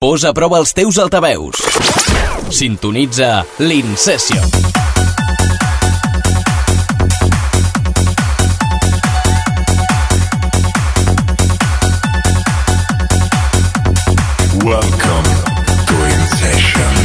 Posa a prova els teus altaveus. Sintonitza l'Incession. Welcome to Incession.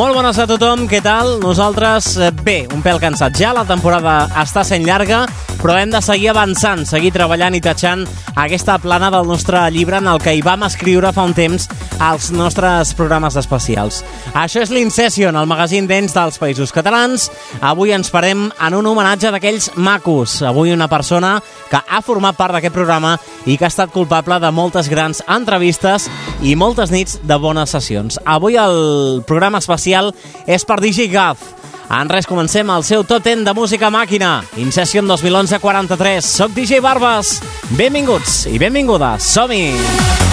Molt bones a tothom, què tal? Nosaltres, eh, bé, un pèl cansat ja, la temporada està sent llarga, però hem de seguir avançant, seguir treballant i tatxant aquesta plana del nostre llibre en el que hi vam escriure fa un temps als nostres programes especials. Això és l'Incession, el magazín dents dels països catalans. Avui ens farem en un homenatge d'aquells macos. Avui una persona que ha format part d'aquest programa i que ha estat culpable de moltes grans entrevistes i moltes nits de bones sessions. Avui el programa especial és per Gaff. En res, comencem el seu top 10 de música màquina. Incession 2011-43. Soc DJ Barbas. Benvinguts i benvingudes. Som-hi! Welcome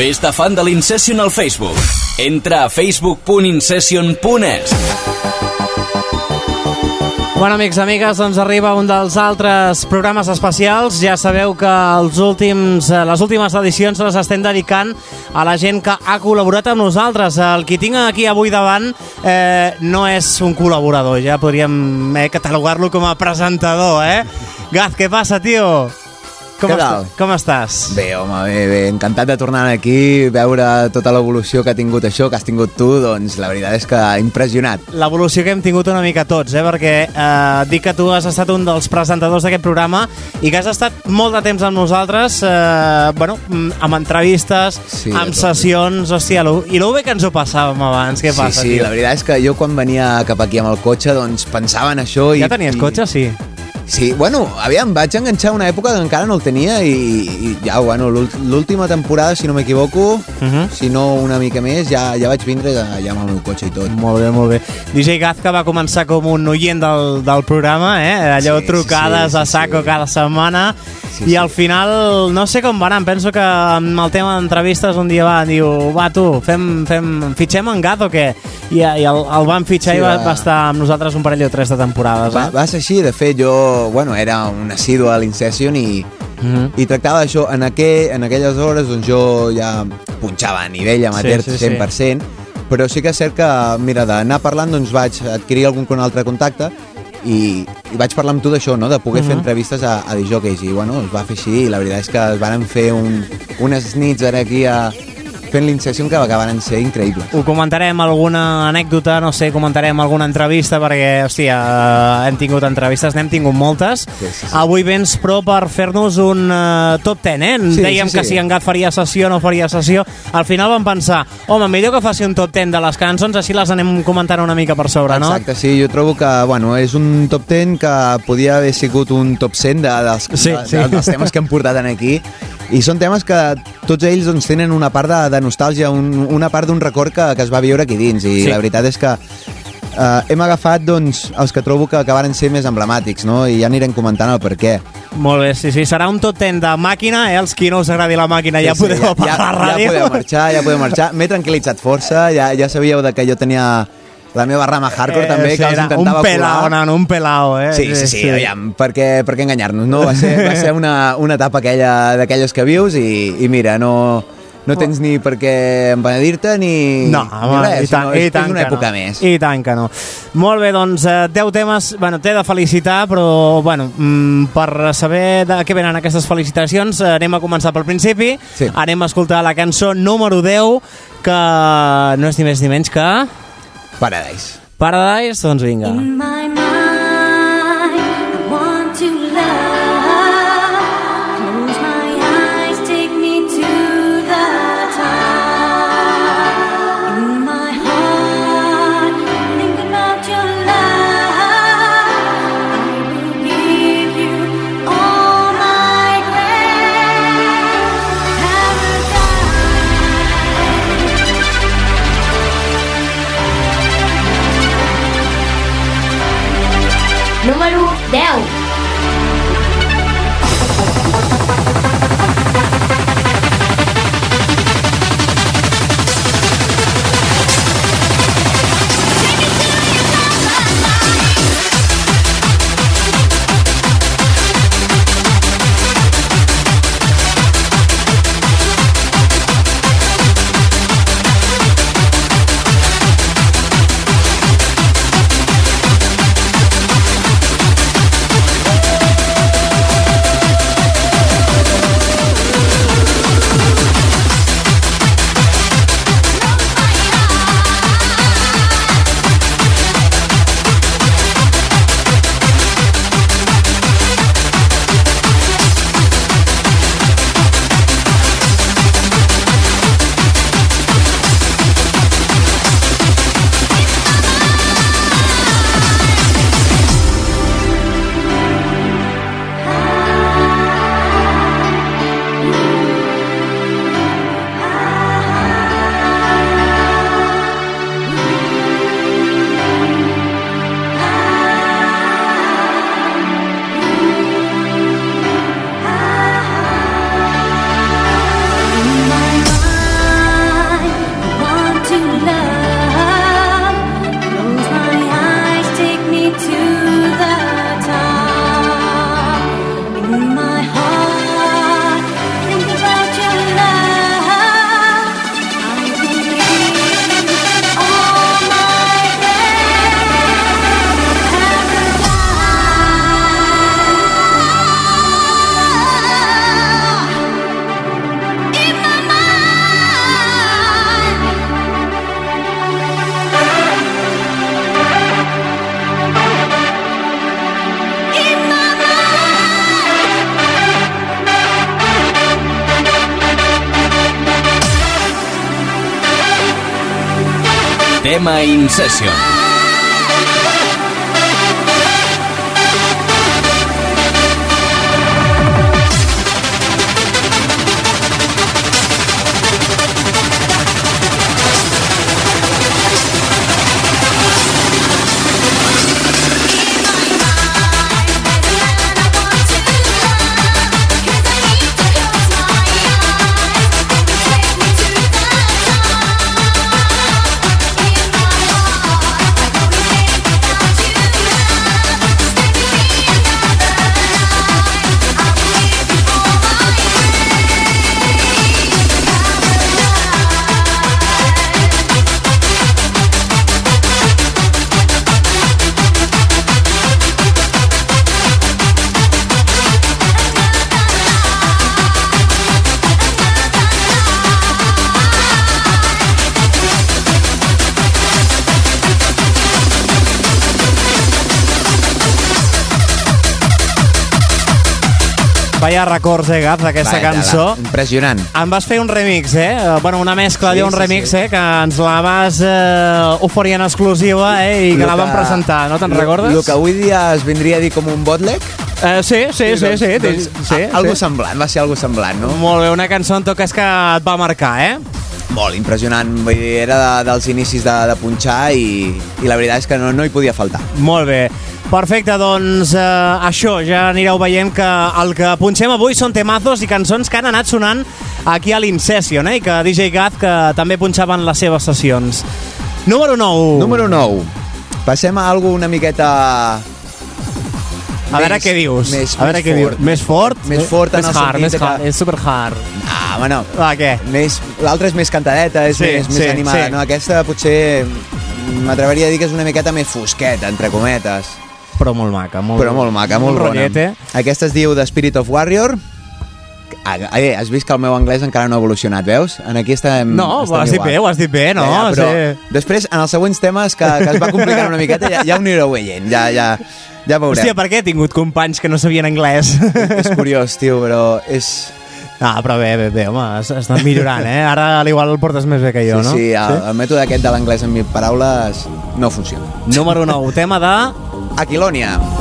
Fes-te fan de l'Incession al Facebook. Entra a facebook.incession.es. Bueno, amics, amigues, doncs arriba un dels altres programes especials. Ja sabeu que els últims, eh, les últimes edicions les estem dedicant a la gent que ha col·laborat amb nosaltres. El que tinc aquí avui davant eh, no és un col·laborador, ja podríem eh, catalogar-lo com a presentador, eh? Gaz, què passa, tio? Com, Què est- tal? com estàs? Bé, home, bé, bé, encantat de tornar aquí, veure tota l'evolució que ha tingut això, que has tingut tu, doncs la veritat és que impressionat. l'evolució que hem tingut una mica tots, eh? perquè eh, dic que tu has estat un dels presentadors d'aquest programa i que has estat molt de temps amb nosaltres, eh, bueno, mm, amb entrevistes, Sí, amb sessions, hòstia, lo, i lo bé que ens ho passàvem abans, què passa, sí, sí, la veritat és que jo quan venia cap aquí amb el cotxe, doncs pensava en això i... Ja tenies i- cotxe, sí? Sí, bueno, aviam, vaig enganxar una època que encara no el tenia i, i ja, bueno, l'últ- l'última temporada, si no m'equivoco, uh Mhm. -huh. si no una mica més, ja, ja vaig vindre ja, ja amb el meu cotxe i tot. Molt bé, molt bé. DJ Gazka va començar com un oient del, del programa, eh? allò Sí, trucades sí, sí, a saco sí. cada setmana, Sí, i sí. al final no sé com va anar, penso que amb el tema d'entrevistes un dia va, diu, va tu, fem, fem, fitxem en Gaz o què? I, i el, el van fitxar Sí, i va, va. va estar amb nosaltres un parell o tres de temporades. Va, Eh? va ser així, de fet, jo, bueno, era un assidu a l'Incession i, Mhm. i tractava d'això. En, aquell, en aquelles hores doncs, jo ja punxava a nivell amateur Sí, sí, sí. 100%, però sí que és cert que, mira, d'anar parlant doncs vaig adquirir algun con altre contacte i, i vaig parlar amb tu d'això, no? de poder fer Mhm. entrevistes a, a disjockeys i bueno, es va fer així i la veritat és que es van fer un, unes nits ara aquí a, fent l'Incession que, van ser increïbles. Ho comentarem alguna anècdota, no sé, comentarem alguna entrevista, perquè, hòstia, eh, hem tingut entrevistes, n'hem tingut moltes. Sí, sí, sí. Avui vens, però, per fer-nos un uh, top 10, eh? Sí, Dèiem sí, sí. que si en Gat faria sessió o no faria sessió. Al final vam pensar, home, millor que faci un top 10 de les cançons, així les anem comentant una mica per sobre, no? Exacte, sí, jo trobo que bueno, és un top 10 que podia haver sigut un top 100 de, dels, Sí, de, sí. de, dels temes que hem portat aquí i són temes que tots ells doncs, tenen una part de, de nostàlgia, un, una part d'un record que, que es va viure aquí dins i Sí. la veritat és que eh, hem agafat doncs, els que trobo que acabaran ser més emblemàtics no? i ja anirem comentant el per què. Molt bé, sí, sí, serà un top 10 de màquina, eh? Els qui no us agradi la màquina ja Sí, sí, podeu ja, apagar ja, la ràdio. Ja podeu marxar, ja podeu marxar. M'he tranquil·litzat força, ja, ja sabíeu de que jo tenia la meva rama hardcore també, que els intentava un pelao, colar. nano, un pelao, eh? Sí, sí, sí, aviam, per què, per què enganyar-nos, no? Va ser, va ser una, una etapa aquella d'aquelles que vius i, i mira, no, no tens ni per què empenedir-te ni, No, ni home, res, i tant, i és, tant és una època no. més. I tant que no. Molt bé, doncs, eh, 10 temes, bueno, t'he de felicitar, però, bueno, mm, per saber de què venen aquestes felicitacions, eh, anem a començar pel principi, Sí. anem a escoltar la cançó número 10, que no és ni més ni menys que... Paradise. Paradise, doncs vinga. In my mind, Número Tema In Session. Vaya records, eh, Gaf, d'aquesta Vaja, cançó. la- Impressionant. Em vas fer un remix, eh? Eh, Bueno, una mescla, Sí, sí, un sí, remix, sí. eh? Que ens la vas eh, oferir en exclusiva, eh? I que Lo la vam presentar, no te'n recordes? El que avui dia es vindria a dir com un bootleg. Eh, sí, sí, sí, sí, doncs, sí, sí, a- algo sí. semblant, va ser algo semblant, no? Molt bé, una cançó en tot cas que et va marcar, eh? Molt impressionant, vull dir, era de, dels inicis de, de punxar i, i la veritat és que no, no hi podia faltar. Molt bé. Perfecte, doncs eh, això, ja anireu veient que el que punxem avui són temazos i cançons que han anat sonant aquí a l'Incession, eh? I que DJ Gaz que també punxaven les seves sessions. Número 9. Número 9. Passem a algo una miqueta A veure què dius. Més, a veure més què dius. Més fort? Més fort en més el hard, sentit més de que- hard. És super hard. Ah, bueno, Va, què? més, l'altra és més cantadeta, és Sí, més, sí, més animada. sí. No, aquesta potser m'atreviria a dir que és una miqueta més fosqueta, entre cometes. Però molt maca. Molt, Però molt maca, molt, bona. rotllete. Aquesta es diu The Spirit of Warrior. Ah, eh, has vist que el meu anglès encara no ha evolucionat, veus? En aquí estem... No, ho estem has dit igual. bé, ho has dit bé, no? Ja, ja, però Sí. després, en els següents temes, que, que es va complicant una miqueta, ja, ja ho anireu veient, ja, ja, ja veurem. Hòstia, per què he tingut companys que no sabien anglès? És curiós, tio, però és... Ah, però bé, bé, bé, home, has, has anat millorant, eh? Ara a l'igual el portes més bé que jo, sí, no? sí, el, el mètode aquest de l'anglès en mil paraules no funciona. Número 9, tema de... Aquilonia.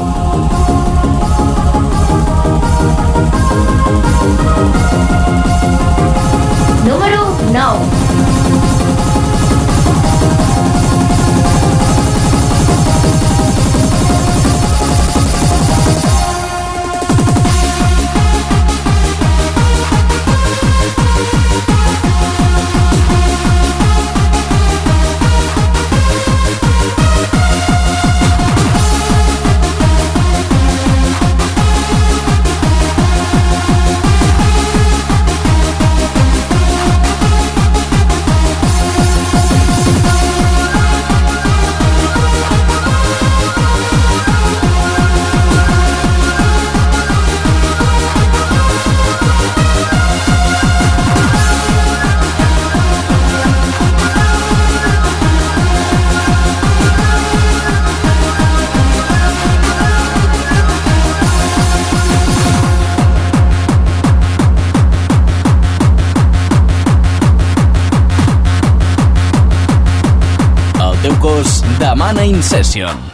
Demana Incession. Hòstia,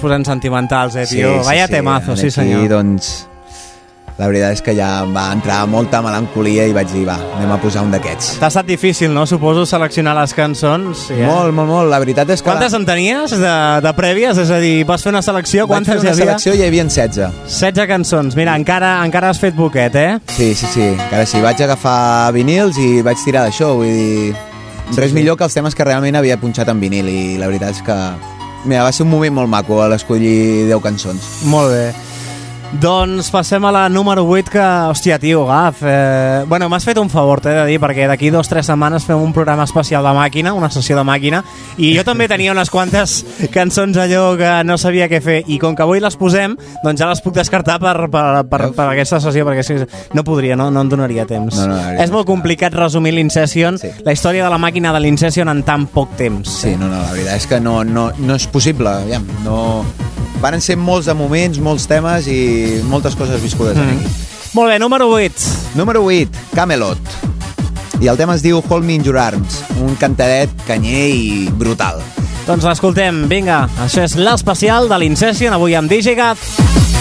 ens posem sentimentals, eh, tio? Vaya temazo, sí, Aquí, senyor. doncs, la veritat és que ja em va entrar molta melancolia i vaig dir, va, anem a posar un d'aquests. T'ha estat difícil, no? Suposo seleccionar les cançons. Sí, eh? Molt, molt, molt. La veritat és que... Quantes en tenies de, de prèvies? És a dir, vas fer una selecció? Vaig fer Quantes una hi havia? selecció i hi havia 16. 16 cançons. Mira, encara, encara has fet boquet, eh? Sí, sí, sí, encara sí. Vaig agafar vinils i vaig tirar d'això, vull dir... Res millor que els temes que realment havia punxat en vinil i la veritat és que... Mira, va ser un moment molt maco a l'escollir 10 cançons. Molt bé. Doncs passem a la número 8 que, hòstia, tio, Gaf, eh... bueno, m'has fet un favor, t'he de dir, perquè d'aquí dos o tres setmanes fem un programa especial de màquina, una sessió de màquina, i jo també tenia unes quantes cançons allò que no sabia què fer, i com que avui les posem, doncs ja les puc descartar per, per, per, per aquesta sessió, perquè si, no podria, no, no em donaria temps. No, no, la veritat és molt complicat resumir l'Incession, Sí. la història de la màquina de l'Incession en tan poc temps. Sí, no, no, la veritat és que no, no, no és possible. Aviam, no... Van ser molts de moments, molts temes i moltes coses viscudes mm. aquí. Molt bé, número 8. Número 8, Camelot. I el tema es diu Hold Me in Your Arms, un cantadet canyer i brutal. Doncs l'escoltem, vinga, això és l'especial de l'Incession, avui amb DJ Gat.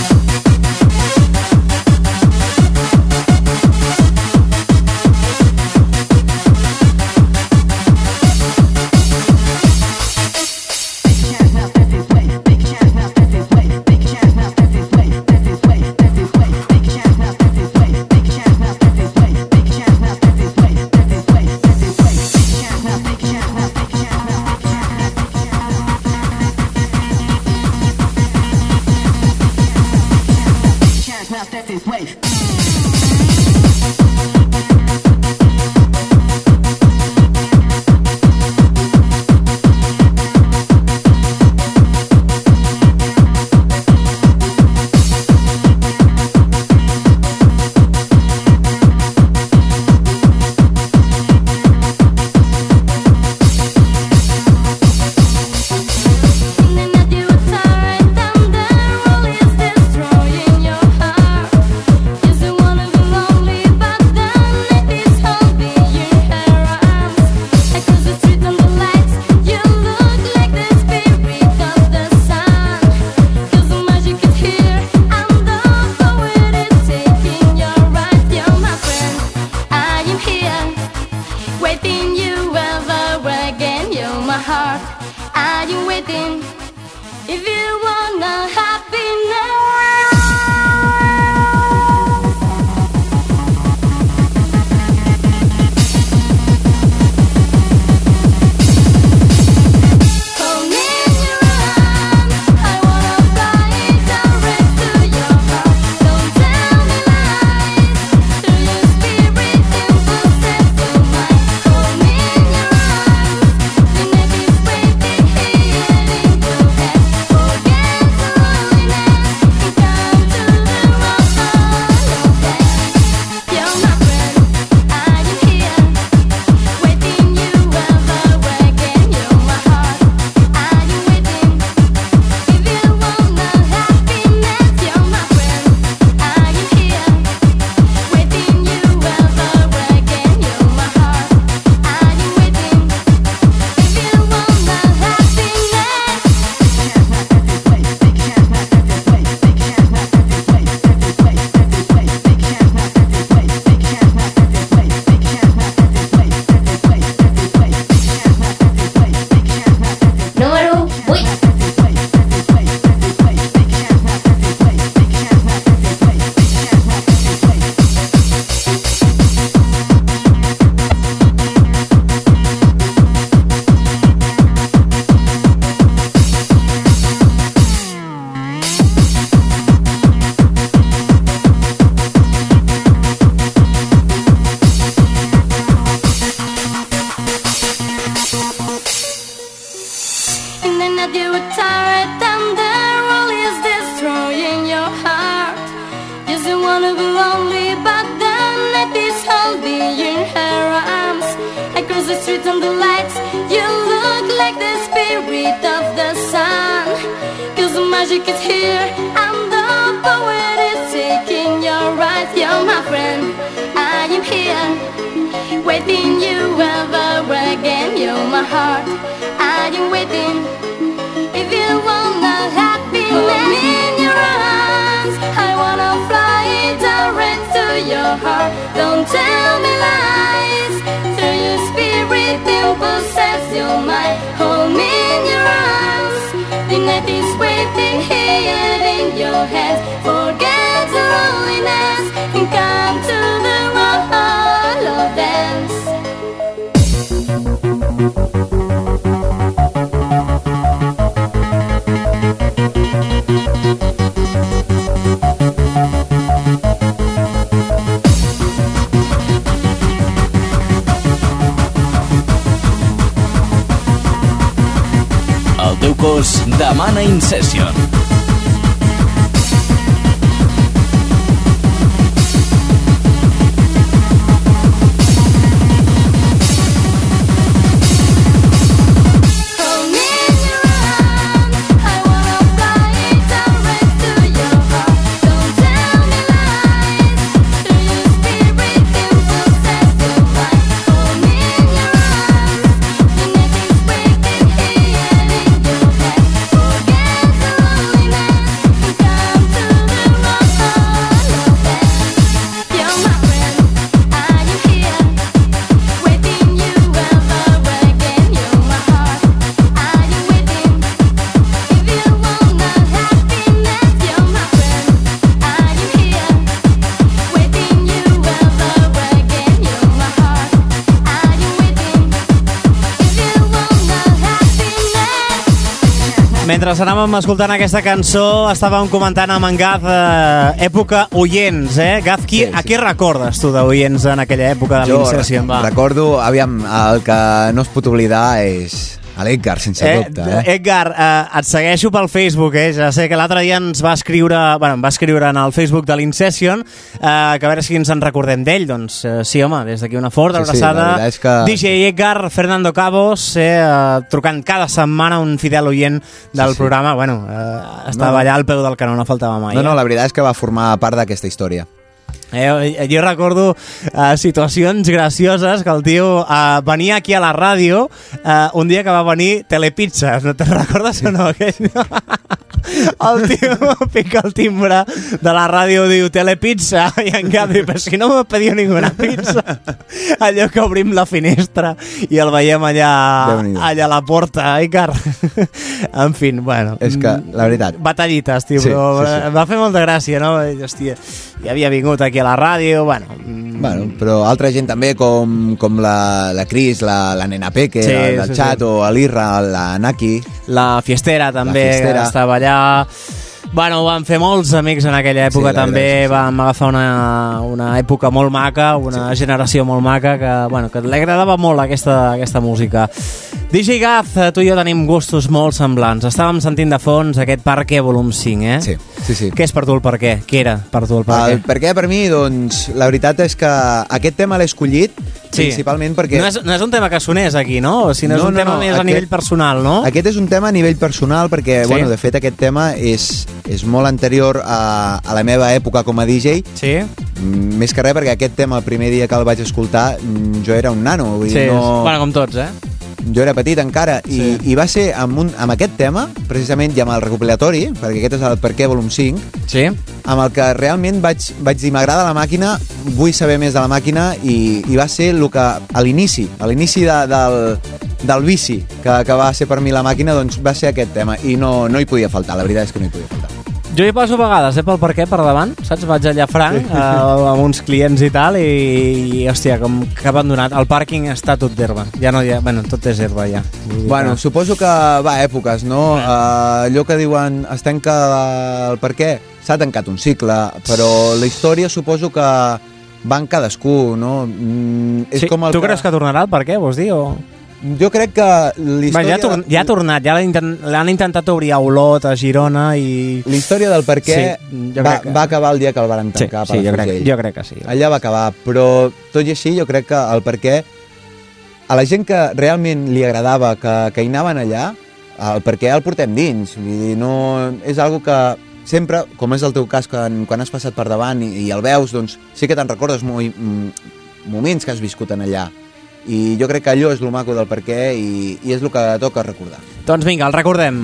Locos, Damana In Session. Mentre anàvem escoltant aquesta cançó, estàvem comentant amb en Gaz eh, època Oients, eh? Gaz, qui, sí, sí. a què recordes tu d'Oients en aquella època de l'iniciació? Jo recordo, aviam, el que no es pot oblidar és a l'Edgar, sense eh, dubte. Eh? Edgar, eh, et segueixo pel Facebook, eh? Ja sé que l'altre dia ens va escriure, bueno, em va escriure en el Facebook de l'Incession, eh, que a veure si ens en recordem d'ell. Doncs eh, sí, home, des d'aquí una forta sí, abraçada. Sí, que... DJ Edgar, Fernando Cabos, eh, eh, trucant cada setmana un fidel oient del sí, sí. programa. Bueno, eh, estava no. allà al peu del canó, no faltava mai. No, no, eh? la veritat és que va formar part d'aquesta història. Eh, jo recordo eh, situacions gracioses que el tio eh, venia aquí a la ràdio eh, un dia que va venir Telepizza. No te'n recordes o no? Aquell? El tio pica el timbre de la ràdio diu Telepizza i en canvi, però si no m'ha pedit ninguna pizza allò que obrim la finestra i el veiem allà, allà a la porta, ai car en fi, bueno És que, la veritat, batallites, tio, Sí, però sí, sí. va fer molta gràcia, no? Hòstia, ja havia vingut aquí a la ràdio, bueno... mm, Bueno, però altra gent també, com, com la, la Cris, la, la Nena Peque, Sí, sí, el del sí, xat, sí. o l'Irra, la Naki... La Fiestera també, Fiestera. que estava allà... Bueno, van fer molts amics en aquella època Sí, la també, veritat, sí, sí. vam agafar una, una època molt maca, una generació molt maca que, bueno, que li agradava molt aquesta, aquesta música. DJ Gaz, eh, tu i jo tenim gustos molt semblants. Estàvem sentint de fons aquest Per què volum 5, eh? Sí, sí, sí. Què és per tu el per què? Què era per tu el per El què? per què per mi, doncs, la veritat és que aquest tema l'he escollit principalment perquè... No és, no és un tema que sonés aquí, no? O sigui, no, és No, un no, tema no, més a aquest- nivell personal, no? Aquest és un tema a nivell personal perquè, Sí. bueno, de fet, aquest tema és, és molt anterior a, a la meva època com a DJ, Sí? Mm, més que res perquè aquest tema, el primer dia que el vaig escoltar, mm, jo era un nano, vull Sí, no... bueno, com tots, eh? Jo era petit encara i, Sí. i va ser amb, un, amb aquest tema, precisament, i amb el recopilatori, perquè aquest és el Per què volum 5, Sí? amb el que realment vaig, vaig dir m'agrada la màquina, vull saber més de la màquina i, i va ser el que a l'inici, a l'inici de, del, del vici que, que va ser per mi la màquina, doncs va ser aquest tema i no, no hi podia faltar, la veritat és que no hi podia faltar. Jo hi a vegades, eh, pel per què per davant, saps? Vaig allà a franc, sí. eh, amb uns clients i tal, i, i hòstia, com que ha abandonat. El pàrquing està tot d'herba. Ja no hi ha... Bueno, tot és herba, ja. Bueno, que- suposo que va a èpoques, no? Uh, allò que diuen es tanca el per què, s'ha tancat un cicle, però la història suposo que va en cadascú, no? Mm, és sí, com el tu creus que tornarà el per què, vols dir? O... Jo crec que l'història... ja, tor ja ha tornat, ja l'han intent intentat obrir a Olot, a Girona i... La història del per què Sí, jo va, crec que- va acabar el dia que el van Sí, tancar a sí jo, crec, jo crec que sí. Allà va acabar, però tot i així jo crec que el per què a la gent que realment li agradava, que, que hi anaven allà, el per què el portem dins. Vull dir, no, és algo que sempre, com és el teu cas, quan, quan has passat per davant i, i el veus, doncs sí que te'n recordes mo mm, moments que has viscut en allà. I jo crec que allò és el maco del per què i, i és el que toca recordar. Doncs vinga, el recordem.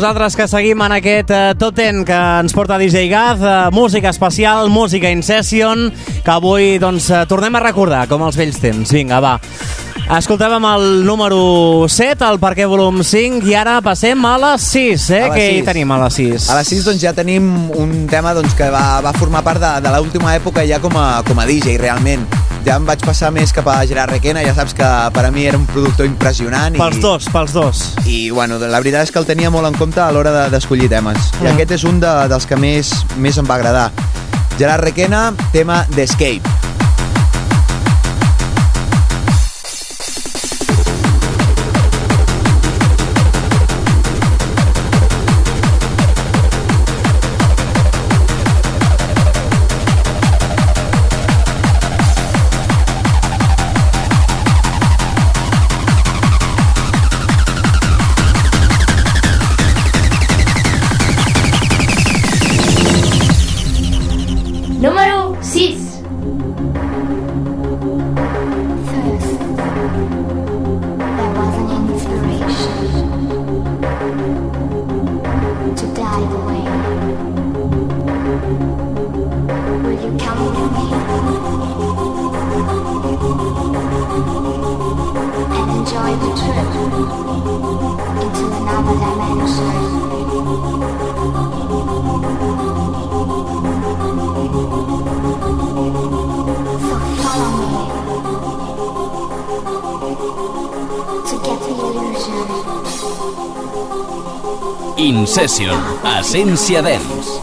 Nosaltres que seguim en aquest eh, Top Ten que ens porta DJ Gaz, eh, música especial, música in session, que avui doncs, eh, tornem a recordar, com els vells temps. Vinga, va. Escoltàvem el número 7, el Per què volum 5, i ara passem a les 6, eh? A les Què hi 6. tenim a les 6? A les 6 doncs, ja tenim un tema doncs, que va, va formar part de, de l'última època ja com a, com a DJ, realment. Ja em vaig passar més cap a Gerard Requena, ja saps que per a mi era un productor impressionant. Pels i, dos, pels dos. I bueno, la veritat és que el tenia molt en compte a l'hora de- d'escollir temes. I Mm. aquest és un de, dels que més, més em va agradar. Gerard Requena, tema d'Escape. Illusion. Incession, Essència Dance.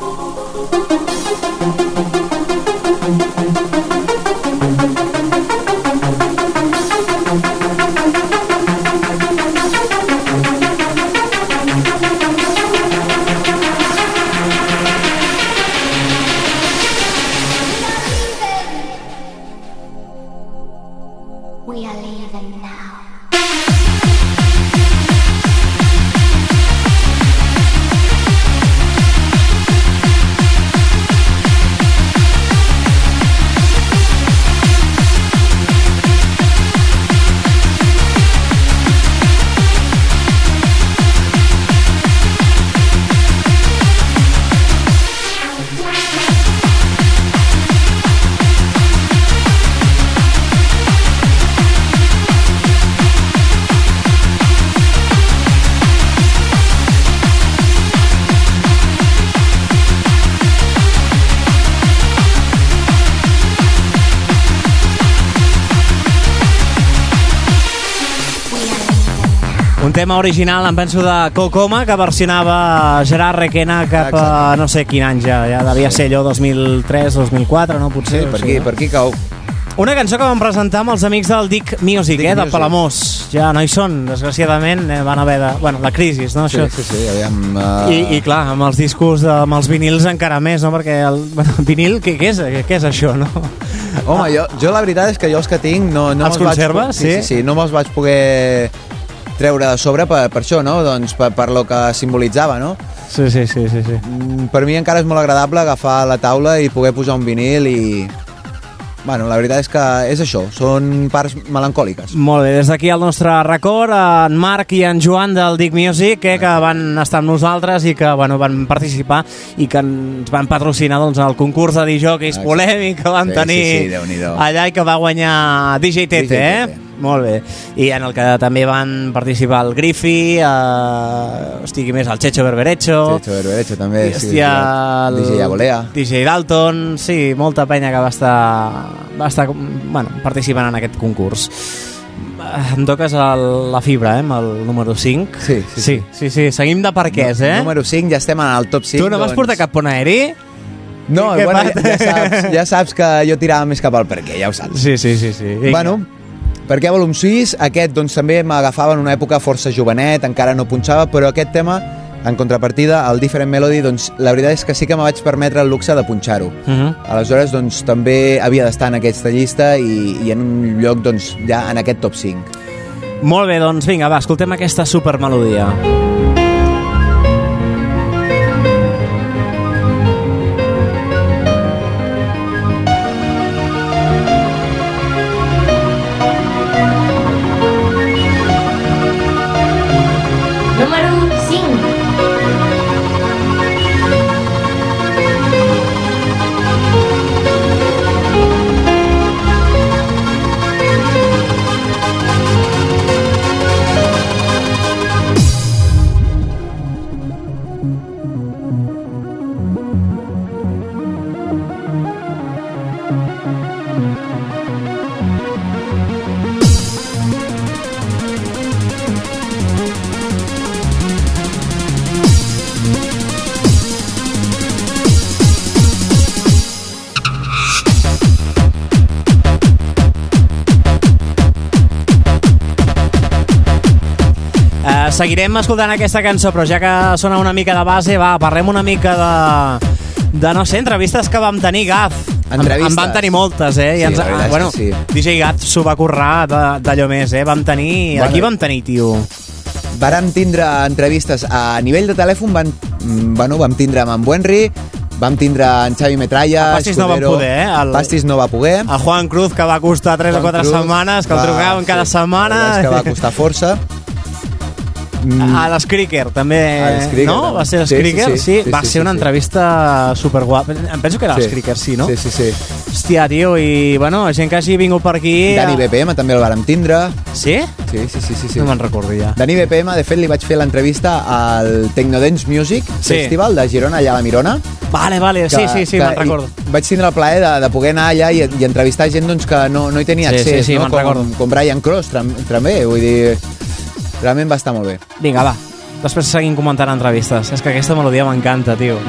Tema original, em penso, de Cocoma, que versionava Gerard Requena cap a no sé quin any ja, ja devia ser allò 2003, 2004, no? Potser. Sí, per aquí, per aquí cau. Una cançó que vam presentar amb els amics del Dick Music, Dick eh, de Music. Palamós. Ja no hi són, desgraciadament, eh, van haver de... Bueno, la crisi, no? Sí, Això. sí, sí, aviam... Uh... I, I clar, amb els discos, de, amb els vinils encara més, no? Perquè el bueno, vinil, què, què, és, què és això, no? Home, jo, jo la veritat és que jo els que tinc no, no Els me'ls conserves, vaig, sí? sí? Sí, sí, no me'ls vaig poder treure de sobre per, per això, no? Doncs per, per lo que simbolitzava, no? Sí, sí, sí, sí, sí. Mm, Per mi encara és molt agradable agafar la taula i poder posar un vinil i... Bueno, la veritat és que és això, són parts melancòliques. Molt bé, des d'aquí el nostre record, en Marc i en Joan del Dick Music, eh, que van estar amb nosaltres i que bueno, van participar i que ens van patrocinar doncs, el concurs de dijòqueis Exacte. polèmic que van Sí, tenir sí, sí, allà i que va guanyar DJ Tete, DJ eh? Molt bé. I en el que també van participar el Griffy, eh, hosti, qui més? El Checho Berberecho, Sí, Berberecho també. i, hòstia, el... DJ Abolea. DJ Dalton, sí, molta penya que va estar, va estar bueno, participant en aquest concurs. Eh, Em toques el, la fibra, eh, amb el número 5. Sí, sí, sí, sí, sí. Seguim de parquès, eh? Número 5, ja estem en el top 5. tu no vas portar cap pont aeri? No, bueno, ja, ja, saps, ja saps que jo tirava més cap al perquè, ja ho saps. Sí, sí, sí. sí. Vinga. Bueno, perquè Volum 6, aquest doncs, també m'agafava en una època força jovenet, encara no punxava, però aquest tema, en contrapartida, el Different Melody, doncs, la veritat és que sí que me vaig permetre el luxe de punxar-ho. Uh -huh. Aleshores, doncs, també havia d'estar en aquesta llista i, i en un lloc, doncs, ja en aquest top 5. Molt bé, doncs vinga, va, escoltem aquesta supermelodia. Número seguirem escoltant aquesta cançó, però ja que sona una mica de base, va, parlem una mica de, de no sé, entrevistes que vam tenir. En, Entrevistes. en van tenir moltes, eh? Sí, ens, és bueno, sí. DJ Gaz s'ho va currar d'allò més, eh? Vam tenir... Bueno. Aquí vam tenir, tio. Vàrem tindre entrevistes a nivell de telèfon, van, mm, bueno, vam tindre amb en Buenri, Vam tindre en Xavi Metralla, El Pastis no va Escudero. poder, eh? El- Pastis no va poder. El Juan Cruz, que va costar 3 o Juan 4 Cruz setmanes, que el va- trucaven cada sí, setmana. veritat és que va costar força. A l'Scricker, també. No? Va ser Sí, sí, sí, Sí, sí, va sí, ser una sí, sí. entrevista superguapa. Em penso que era l'Scricker, sí, no? Sí, sí, sí. Hòstia, tio, i bueno, gent que hagi vingut per aquí... Dani BPM també el vàrem tindre. Sí? Sí, sí, sí, sí. sí. No me'n recordo ja. Dani BPM, de fet, li vaig fer l'entrevista al Tecnodance Music Sí. Festival de Girona, allà a la Mirona. Vale, vale, sí, sí, sí, me'n recordo. Vaig tindre el plaer de, de poder anar allà i, i entrevistar gent doncs, que no, no hi tenia Sí, accés, sí, sí, no? me'n com, recordo. com Brian Cross tam- també, vull dir, realment va estar molt bé. Vinga, va. Després seguim comentant entrevistes. És que aquesta melodia m'encanta, tio.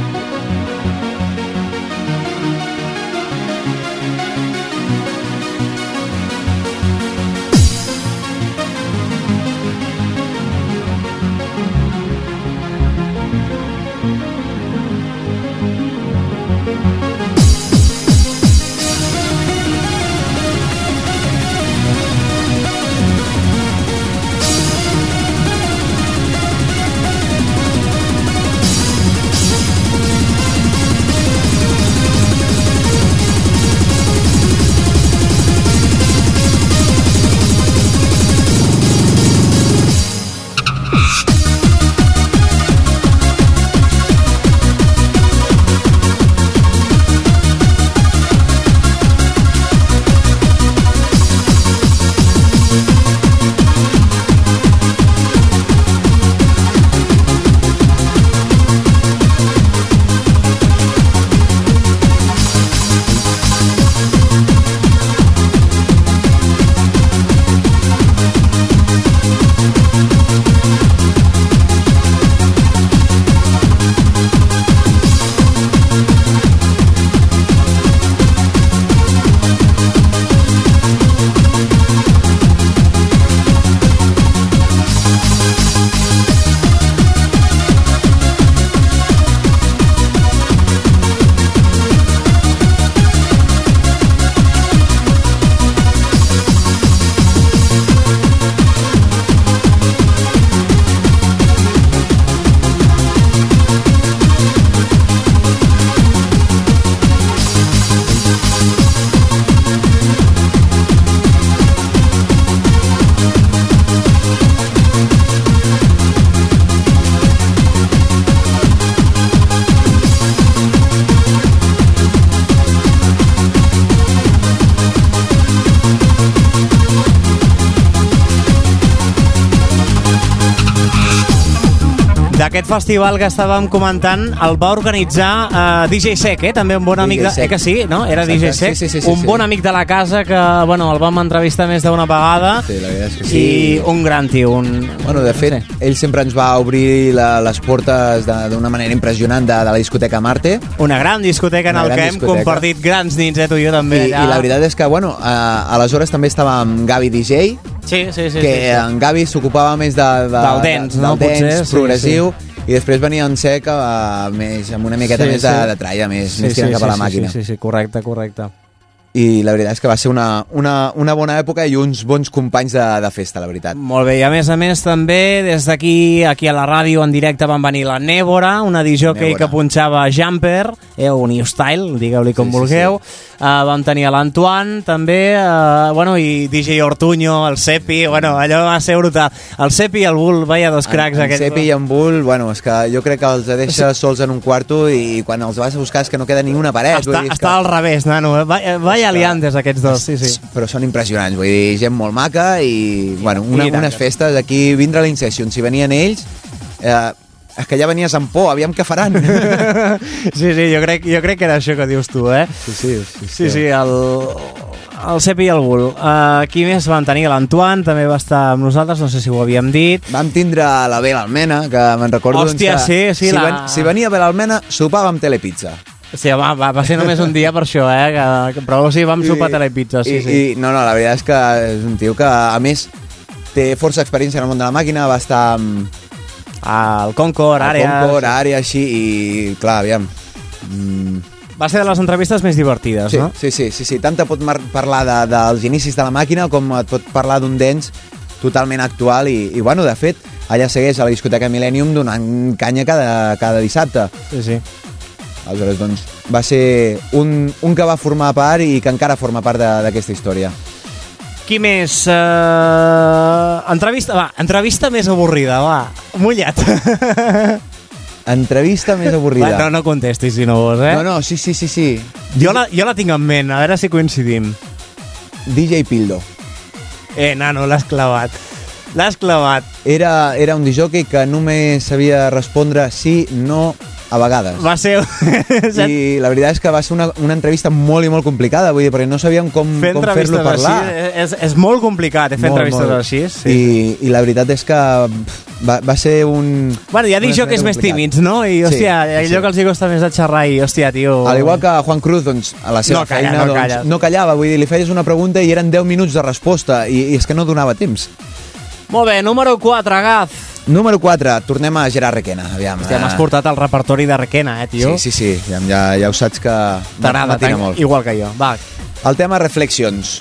D'aquest festival que estàvem comentant, el va organitzar uh, DJ Sec, eh? també un bon amic de... Eh que sí, no? Era Exacte. DJ Sec, Sí, sí, sí, sí, un sí. bon amic de la casa que, bueno, el vam entrevistar més d'una vegada Sí, la és que sí. i un gran tio, un... Bueno, de fet, ell sempre ens va obrir la, les portes de- d'una manera impressionant de, de la discoteca Marte. Una gran discoteca en Una el gran que hem discoteca. compartit grans nits, eh, tu i jo també. I, allà. I la veritat és que, bueno, a, aleshores també estava amb Gavi DJ, Sí, sí, sí. que sí, sí. en Gavi s'ocupava més de, de, Del dance, de, no? del dance Potser, sí, progressiu, i després venia en sec uh, més, amb una miqueta Sí, més de, sí. de tralla, més, més tirant cap a la màquina. Sí, sí, sí, correcte, correcte. I la veritat és que va ser una, una, una bona època i uns bons companys de, de festa, la veritat. Molt bé, i a més a més també des d'aquí, aquí a la ràdio en directe van venir la Nèbora, una Nèbora. que punxava Jumper, eh, o New Style, digueu-li com Sí, sí, vulgueu. Uh, vam tenir a l'Antoine també, uh, bueno, i DJ Ortuño, el Sepi, bueno, allò va ser brutal. El Sepi i el Bull, vaya dos cracs en, en aquests. Sepi i en Bull, bueno, és que jo crec que els deixa sols en un quarto i quan els vas a buscar és que no queda ni una paret. Està, vull dir, és està al revés, nano. eh? Vaya, aliantes aquests dos, sí, sí. Però són impressionants, vull dir, gent molt maca i, bueno, una, I unes festes, aquí vindre a l'Incession, si venien ells, eh, és que ja venies amb por, aviam què faran. Sí, sí, jo crec, jo crec que era això que dius tu, eh? Sí, sí, sí, Sí, sí, el, el Sepi i el Bull. Uh, qui més van tenir? L'Antoine també va estar amb nosaltres, no sé si ho havíem dit. Vam tindre la Bela Almena, que me'n recordo... Hòstia, doncs, que sí, sí, si, la- ven, si venia Bela Almena, sopàvem telepizza. Sí, va, va, va ser només un dia per això, eh? Que, que, però sí, vam sopar telepizza, sí, I, sí. I, no, no, la veritat és que és un tio que, a més, té força experiència en el món de la màquina, va estar amb Al Concord, al àrea... Concord, àrea, així, i clar, aviam... Mm, Va ser de les entrevistes més divertides, sí, no? sí, sí, sí, sí, tant te pot parlar de, dels inicis de la màquina com et pot parlar d'un dance totalment actual i, i bueno, de fet, allà segueix a la discoteca Millennium donant canya cada, cada dissabte. Sí, sí. Aleshores, doncs, va ser un, un que va formar part i que encara forma part d'aquesta història. Qui més? Uh, entrevista, va, entrevista més avorrida, va. Mullat. Entrevista més avorrida. Va, no, no contestis si no vols, eh? no, no, sí, sí, sí, sí. Jo, la, jo la tinc en ment, a veure si coincidim. DJ Pildo. Eh, nano, l'has clavat. L'has clavat. Era, era un disjockey que només sabia respondre sí, no, a vegades. Va ser... I la veritat és que va ser una, una entrevista molt i molt complicada, vull dir, perquè no sabíem com, fer com fer-lo entrevistes parlar. així és, és molt complicat, eh, fer Molt, entrevistes molt. així. Sí. I, I la veritat és que va, va ser un... Bueno, ha un disjockeys escenari més complicat. tímids, no? I, hòstia, sí, allò sí. que els hi costa més de xerrar i, hòstia, tio... Al igual que Juan Cruz, doncs, a la seva No calla, feina, no doncs, calla. no callava, vull dir, li feies una pregunta i eren 10 minuts de resposta, i, i és que no donava temps. Molt bé, número 4, Gaz. Número 4, tornem a Gerard Requena, aviam. Hòstia, eh, m'has portat el repertori de Requena, eh, tio? Sí, sí, sí, ja, ja, ja ho saps que T'agrada, m'atina tant, molt. igual que jo. Va, El tema Reflections.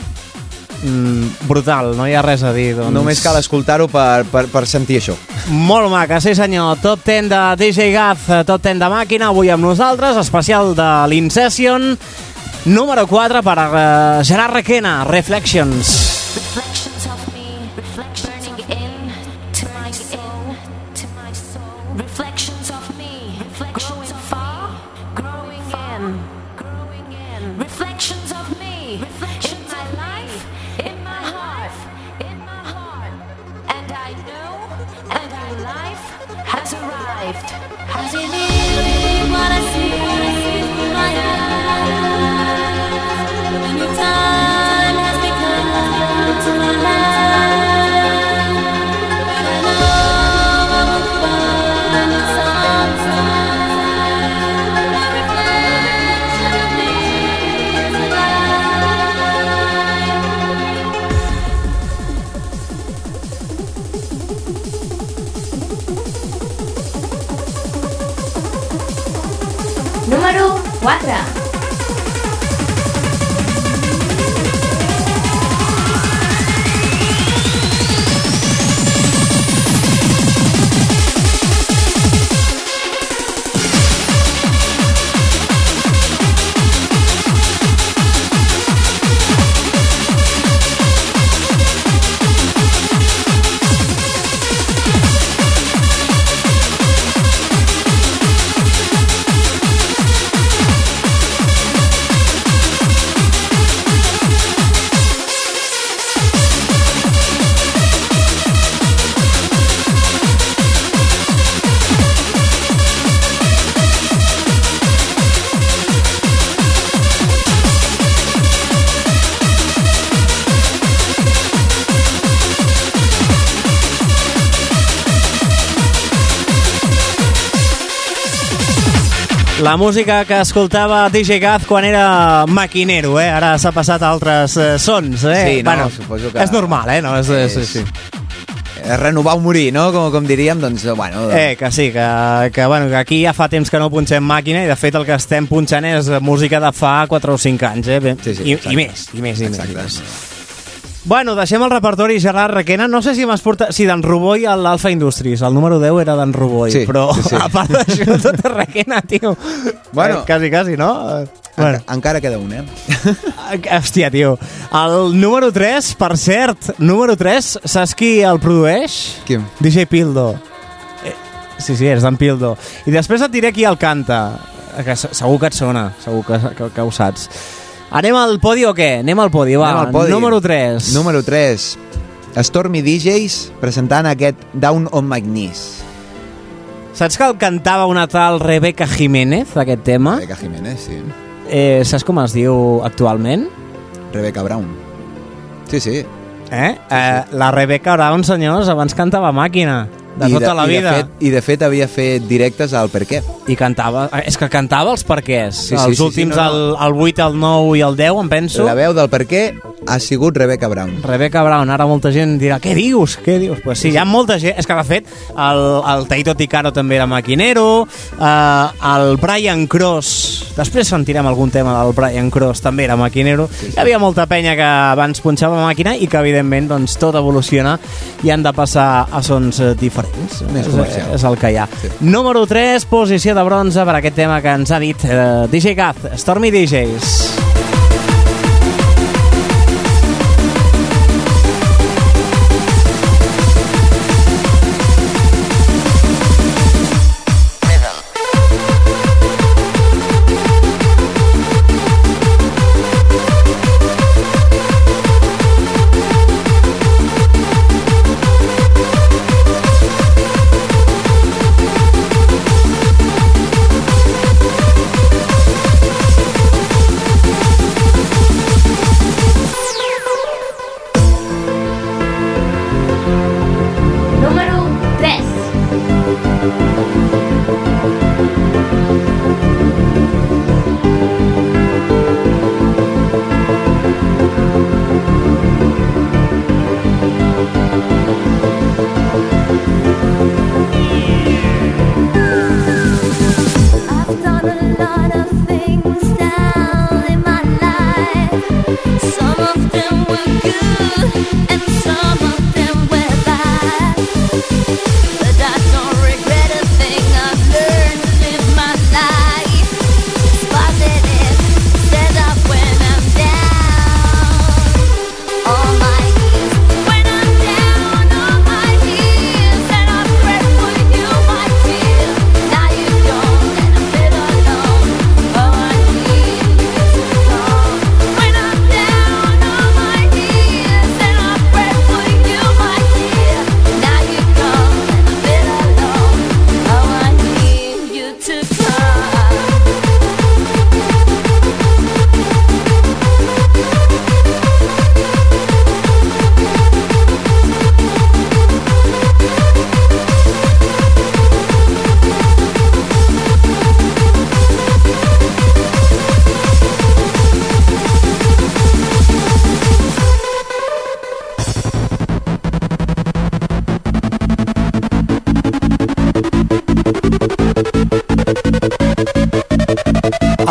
mm, brutal, no hi ha res a dir. Doncs... Només cal escoltar-ho per, per, per sentir això. Molt maca, sí senyor. Top 10 de DJ Gaz, eh, top 10 de màquina, avui amb nosaltres, especial de l'Incession. Número 4 per uh, Gerard Requena, Reflections. Reflections La música que escoltava DJ Gaz quan era maquinero, eh? Ara s'ha passat a altres eh, sons, eh? Sí, no, bueno, suposo que- És normal, eh? No, és, és, És- sí, sí. Eh, Renovar o morir, no? Com, com diríem, doncs, bueno... doncs, Eh, que sí, que, que, bueno, que aquí ja fa temps que no punxem màquina i de fet el que estem punxant és música de fa 4 o 5 anys, eh? Bé, Sí, sí, I, exacte. I més, i més, i més. Exacte. I més. Bueno, deixem el repertori Gerard Requena. No sé si m'has portat... Sí, d'en Ruboi a l'Alfa Industries. El número 10 era d'en Ruboi. Sí, però sí, sí. a part d'això, tot és Requena, tio. Bueno. Eh, quasi, quasi, no? Eh, Bueno. Enca encara queda un, eh? Hòstia, tio. El número 3, per cert, número 3, saps qui el produeix? Qui? DJ Pildo. Eh, sí, sí, és d'en Pildo. I després et diré qui el canta. Que se- segur que et sona, segur que, que, que ho saps. Anem al podi o què? Anem al podi, va. Anem al podi. Número 3. Número 3. Stormy DJs presentant aquest Down on My Knees. Saps que el cantava una tal Rebeca Jiménez, aquest tema? Rebeca Jiménez, sí. Eh, saps com es diu actualment? Rebeca Brown. Sí, sí. Eh? eh la Rebeca Brown, senyors, abans cantava màquina. De I tota la i vida. De fet, I de fet havia fet directes al Per què. I cantava... És que cantava els perquès. Sí, sí, els sí, sí, últims, no, no. El, el 8, el 9 i el 10, em penso. La veu del Per què ha sigut Rebecca Brown. Rebecca Brown, ara molta gent dirà què dius, què dius? Pues sí, hi ha molta gent, és que de fet el, el Taito Ticaro també era maquinero, eh, el Brian Cross, després sentirem algun tema del Brian Cross, també era maquinero, sí, sí. hi havia molta penya que abans punxava màquina i que evidentment doncs, tot evoluciona i han de passar a sons eh, diferents. Més és, és el que hi ha. Sí. Número 3, posició de bronze per aquest tema que ens ha dit eh, DJ Gaz, Stormy DJs.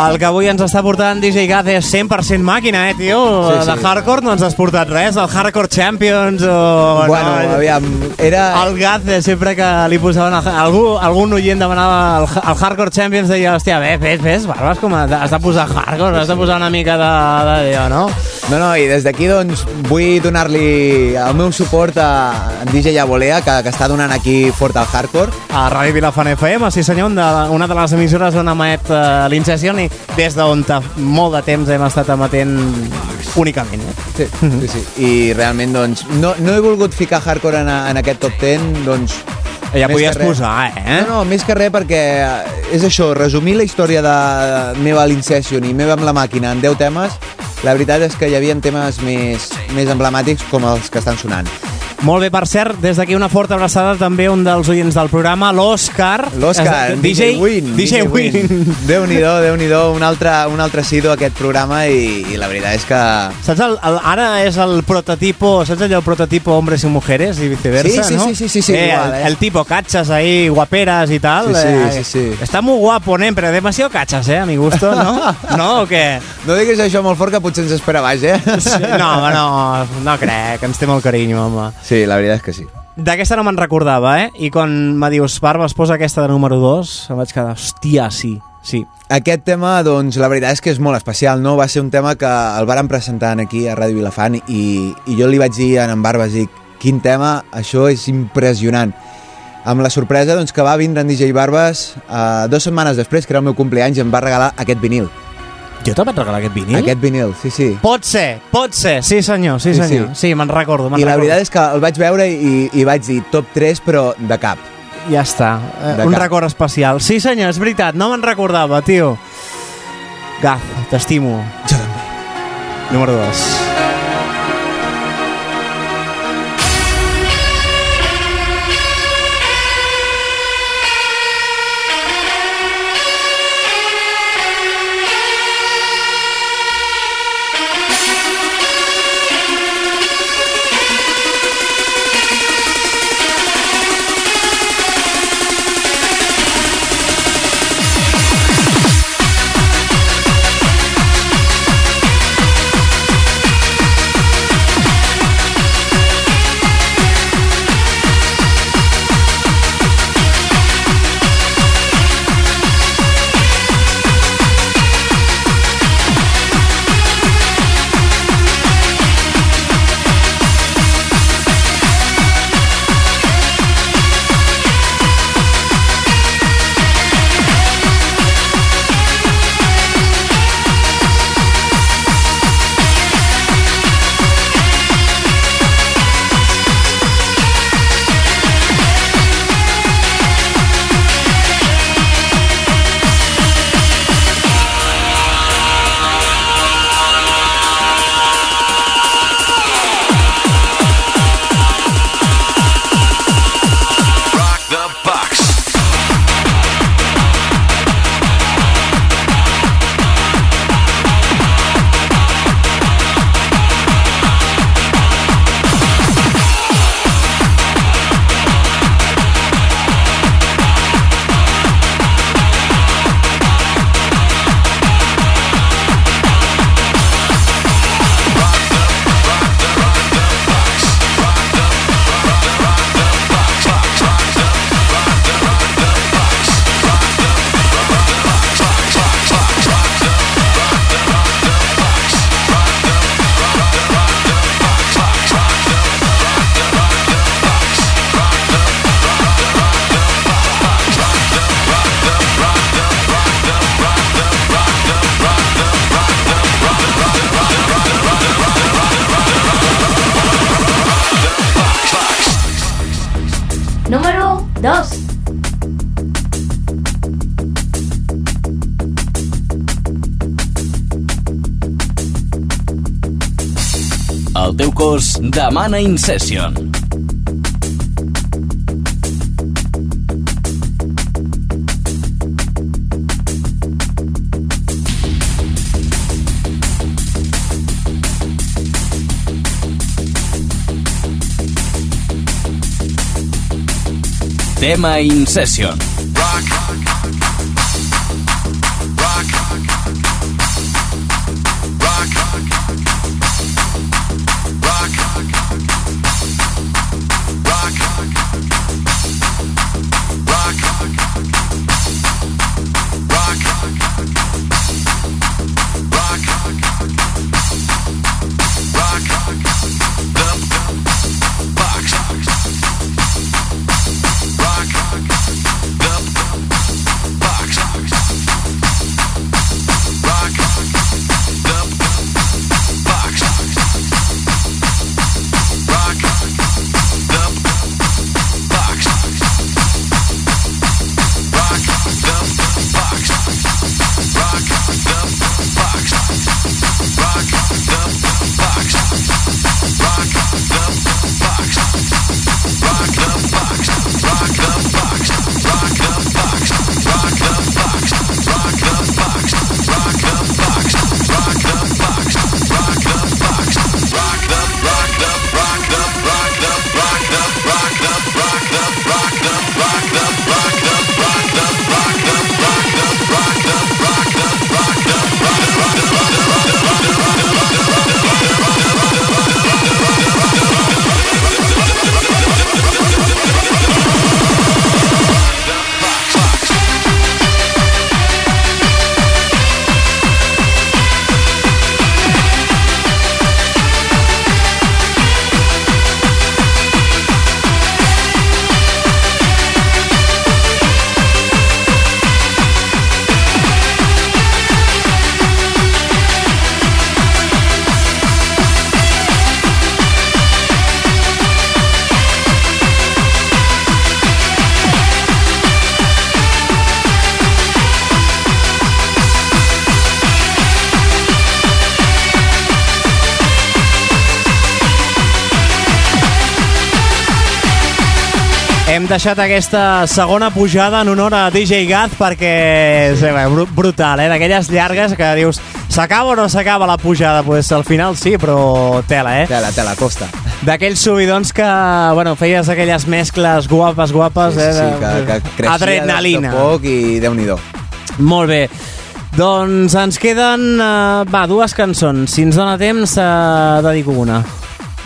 El que avui ens està portant DJ Gaz és 100% màquina, eh, tio? Sí, De sí. hardcore no ens has portat res, el Hardcore Champions o... Bueno, no, aviam, era... El Gaz, sempre que li posaven... El, algú, algun oient demanava el, el Hardcore Champions, deia, hòstia, ves, ves, ves, Barbas, com a- has de posar hardcore, has de posar una mica de... de, de no? No, no, i des d'aquí doncs vull donar-li el meu suport a en DJ Yabolea, que, que està donant aquí fort al hardcore. A Ràdio Vilafant FM, sí senyor, de, una de les emissores on emet uh, l'Incession i des d'on molt de temps hem estat emetent únicament. Eh? Sí, sí, sí. I realment, doncs, no, no he volgut ficar hardcore en, en aquest top 10, doncs... Ja més podies posar, eh? No, no, més que res perquè és això, resumir la història de meva l'Incession i meva amb la màquina en 10 temes, la veritat és que hi havia temes més, més emblemàtics com els que estan sonant. Molt bé, per cert, des d'aquí una forta abraçada també un dels oients del programa, l'Òscar. L'Òscar, És- DJ, Win. DJ Win. Déu-n'hi-do, déu nhi déu un altre, un altre sido a aquest programa i, i la veritat és que... Saps, el, el, ara és el prototipo, saps allò, el prototipo hombres y mujeres y viceversa, Sí, sí, ¿no? sí, sí, sí, sí, eh, igual, el, eh. el tipo cachas ahí, guaperas y tal. Sí, sí, eh, sí, sí. Está muy guapo, nen, pero demasiado cachas, eh, a mi gusto, ¿no? ¿No o què? No diguis això molt fort que potser ens espera baix, eh? Sí, no, home, no, no crec, ens té molt carinyo, home. Sí, la veritat és que sí. D'aquesta no me'n recordava, eh? I quan me dius, Barbas, posa aquesta de número 2, em vaig quedar, hòstia, sí, sí. Aquest tema, doncs, la veritat és que és molt especial, no? Va ser un tema que el varen presentar aquí a Ràdio Vilafant i, i jo li vaig dir a en Barbas, dic, quin tema, això és impressionant. Amb la sorpresa doncs, que va vindre en DJ Barbas eh, dues setmanes després, que era el meu compleanys, i em va regalar aquest vinil. Jo te vaig regalar aquest vinil? Aquest vinil, sí, sí. Pot ser, pot ser, sí senyor, sí, Sí, senyor. Sí, sí. me'n recordo, me'n I la recordo. veritat és que el vaig veure i, i vaig dir top 3, però de cap. Ja està, eh, De un cap. record especial. Sí senyor, és veritat, no me'n recordava, tio. Gaz, t'estimo. Jo també. Número 2. 2. Cos demana Incession. Tema Incession. Hem deixat aquesta segona pujada en honor a DJ Gaz perquè sí, bé, bru- brutal, eh? D'aquelles llargues que dius s'acaba o no s'acaba la pujada? Pues al final sí, però tela, eh? Tela, tela, costa. D'aquells subidons que, bueno, feies aquelles mescles guapes, guapes, Sí, eh? sí, que, que creixia Adrenalina. de poc i déu-n'hi-do. Molt bé. Doncs ens queden, uh, va, dues cançons. Si ens dona temps, uh, dedico una.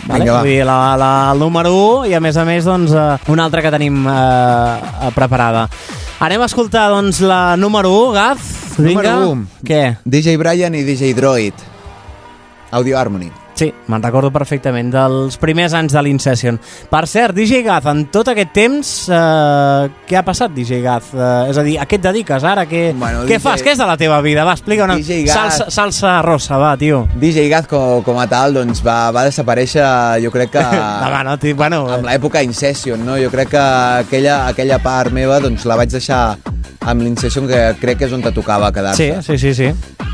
Vale? Vinga, va. Vull dir, la, la, el número 1 i a més a més doncs, uh, una altra que tenim uh, preparada. Anem a escoltar doncs, la número 1, Gaz. Vinga. Número u. Què? DJ Brian i DJ Droid. Audio Harmony. Sí, me'n recordo perfectament dels primers anys de l'Incession. Per cert, DJ Gaz, en tot aquest temps, eh, què ha passat, DJ Gaz? Eh, és a dir, a què et dediques ara? Què, Bueno, què DJ fas? Què és de la teva vida? Va, explica una... DJ Gaz. Salsa, salsa rosa, va, tio. DJ Gaz com, com a tal doncs, va, va desaparèixer jo crec que Va, no, tio, bueno, amb l'època Incession no? jo crec que aquella, aquella part meva doncs, la vaig deixar amb l'Incession que crec que és on te tocava sí, quedar-se sí, sí, sí.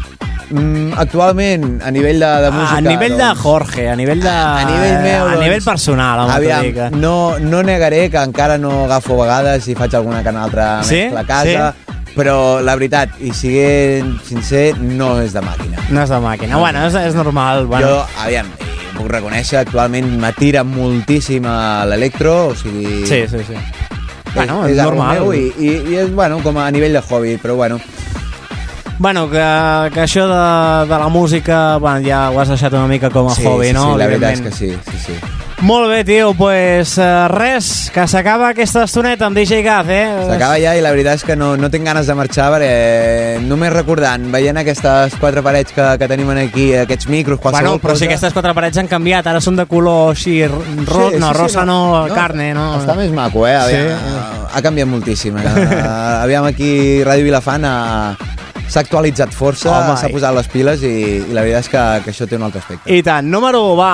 Mm, actualment a nivell de, de música a nivell de doncs, Jorge, a nivell de... a nivell meu A doncs, nivell personal, home, aviam, dic. eh. no, no negaré que encara no agafo vegades i faig alguna que altra Sí? mescla a casa però la veritat, i siguent sincer, no és de màquina. No és de màquina. Bueno, és, és normal. Bueno. Jo, aviam, puc reconèixer, actualment m'atira moltíssim a l'electro, o sigui... Sí, sí, sí. Bueno, és, és normal. Meu i, i, I és, bueno, com a nivell de hobby, però bueno, Bueno, que, que això de, de la música bueno, ja ho has deixat una mica com a sí, hobby, sí, no? sí, la veritat és que sí, sí, sí. Molt bé, tio, pues uh, res, que s'acaba aquesta estoneta amb DJ Gaz, eh? S'acaba ja i la veritat és que no, no tinc ganes de marxar perquè només recordant, veient aquestes quatre parets que, que tenim aquí, aquests micros, qualsevol Bueno, però cosa... si aquestes quatre parets han canviat, ara són de color així, ro Sí, no, sí, sí, rosa no, carne, no? Està més maco, eh? Aviam, Sí. ha, canviat moltíssim. Eh? Aviam, aquí Ràdio Vilafant ha, s'ha actualitzat força, s'ha posat les piles i, i la veritat és que, que això té un altre aspecte. I tant, número 1, va.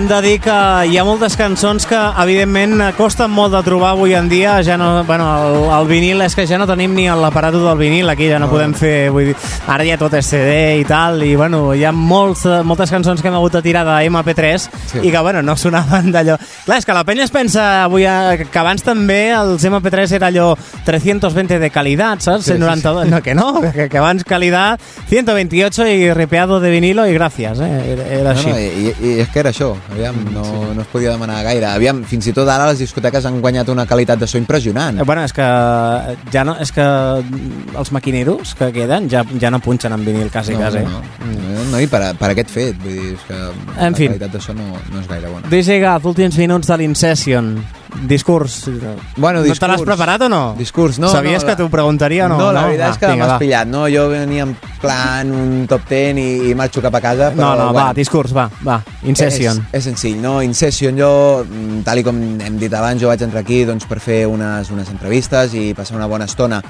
Hem de dir que hi ha moltes cançons que, evidentment, costen molt de trobar avui en dia. Ja no, bueno, el, el vinil és que ja no tenim ni l'aparato del vinil, aquí ja no, no podem fer... Vull dir, ara ja tot és CD i tal, i bueno, hi ha molts, moltes cançons que hem hagut de tirar de MP3 Sí. i que, bueno, no sonaven d'allò... Clar, és que la penya es pensa avui eh, que abans també els MP3 era allò 320 de qualitat, saps? Sí, sí, 192... No, que no, que, que abans qualitat 128 i ripeado de vinilo i gràcies, eh? Era, era No, així. no, i, i és que era això, aviam, no, no es podia demanar gaire. Aviam, fins i tot ara les discoteques han guanyat una qualitat de so impressionant. Eh, Bueno, és que ja no, és que els maquineros que queden ja, ja no punxen en vinil quasi, no, quasi. no, no, no, i per, per aquest fet, vull dir, és que En la fi. qualitat de so no, no és gaire bona. DJ Gaz, últims minuts de l'Incession. Discurs. Bueno, No te discurs. l'has preparat o no? Discurs, no. Sabies no, que t'ho preguntaria o no? No, la veritat Va, és que m'has pillat, no? Jo venia en plan un top 10 i, i marxo cap a casa, però... No, no, bueno, va, discurs, va, va. Incession. És, és senzill, no? Incession, jo, mm, tal i com hem dit abans, jo vaig entrar aquí doncs, per fer unes, unes entrevistes i passar una bona estona.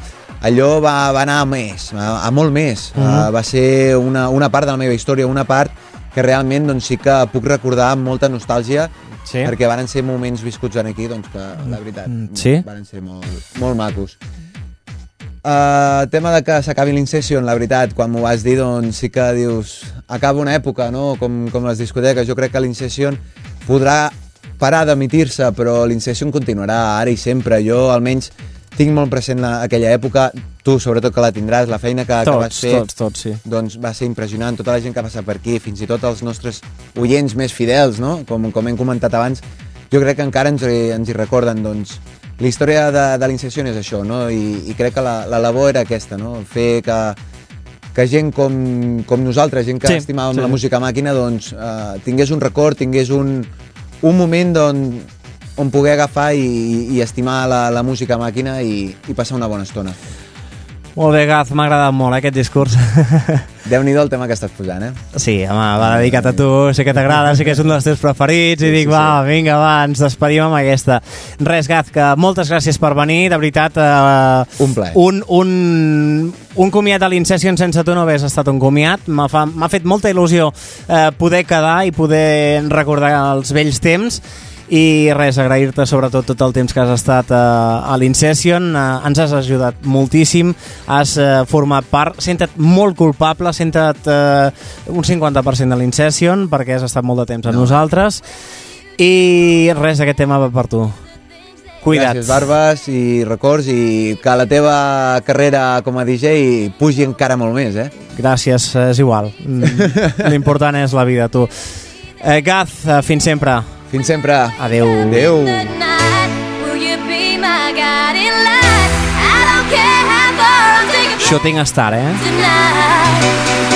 Allò va, va anar a més, a, a molt més. Mhm. -hmm. uh, va ser una, una part de la meva història, una part que realment doncs, sí que puc recordar amb molta nostàlgia Sí. perquè van ser moments viscuts en aquí doncs, que la veritat Mm, sí? van ser molt, molt macos. Uh, tema de que s'acabi l'Incession, la veritat, quan m'ho vas dir, doncs sí que dius, acaba una època, no?, com, com les discoteques. Jo crec que l'Incession podrà parar d'emitir-se, però l'Incession continuarà ara i sempre. Jo, almenys, tinc molt present la, aquella època, tu sobretot que la tindràs, la feina que, que vas Tots, fer tots, tots, sí. doncs va ser impressionant, tota la gent que passa per aquí, fins i tot els nostres oients més fidels, no? com, com hem comentat abans, jo crec que encara ens, ens hi recorden, doncs, la història de, de l'Incession és això, no? I, i crec que la, la labor era aquesta, no? fer que, que gent com, com nosaltres, gent que sí, estimàvem sí. la música màquina, doncs, eh, tingués un record, tingués un, un moment on, on poder agafar i, i estimar la, la música màquina i, i passar una bona estona. Molt bé, Gaz, m'ha agradat molt eh, aquest discurs. Déu-n'hi-do el tema que estàs posant, eh? Sí, home, va dedicat a tu, sé que t'agrada, sé que és un dels teus preferits, i dic, va, vinga, va, ens despedim amb aquesta. Res, Gaz, que moltes gràcies per venir, de veritat. Eh, Un plaer. Un, un, un comiat a l'Incession sense tu no hagués estat un comiat. M'ha fet molta il·lusió eh, poder quedar i poder recordar els vells temps i res, agrair-te sobretot tot el temps que has estat eh, a l'Incession. Eh, ens has ajudat moltíssim. Has eh, format part, senta't molt culpable senta't eh, un 50% de l'Incession perquè has estat molt de temps amb No. nosaltres. I res, aquest tema va per tu. Cuida't. Gràcies, Barbes, i records, i que la teva carrera com a DJ pugi encara molt més, eh? gràcies, és igual. Mm, l'important és la vida, tu. Eh, Gaz, fins sempre Fins sempre. adeu, Adeu. Tonight, will you be my guiding light? I don't care how far I'm taking Shooting Star, eh? tonight.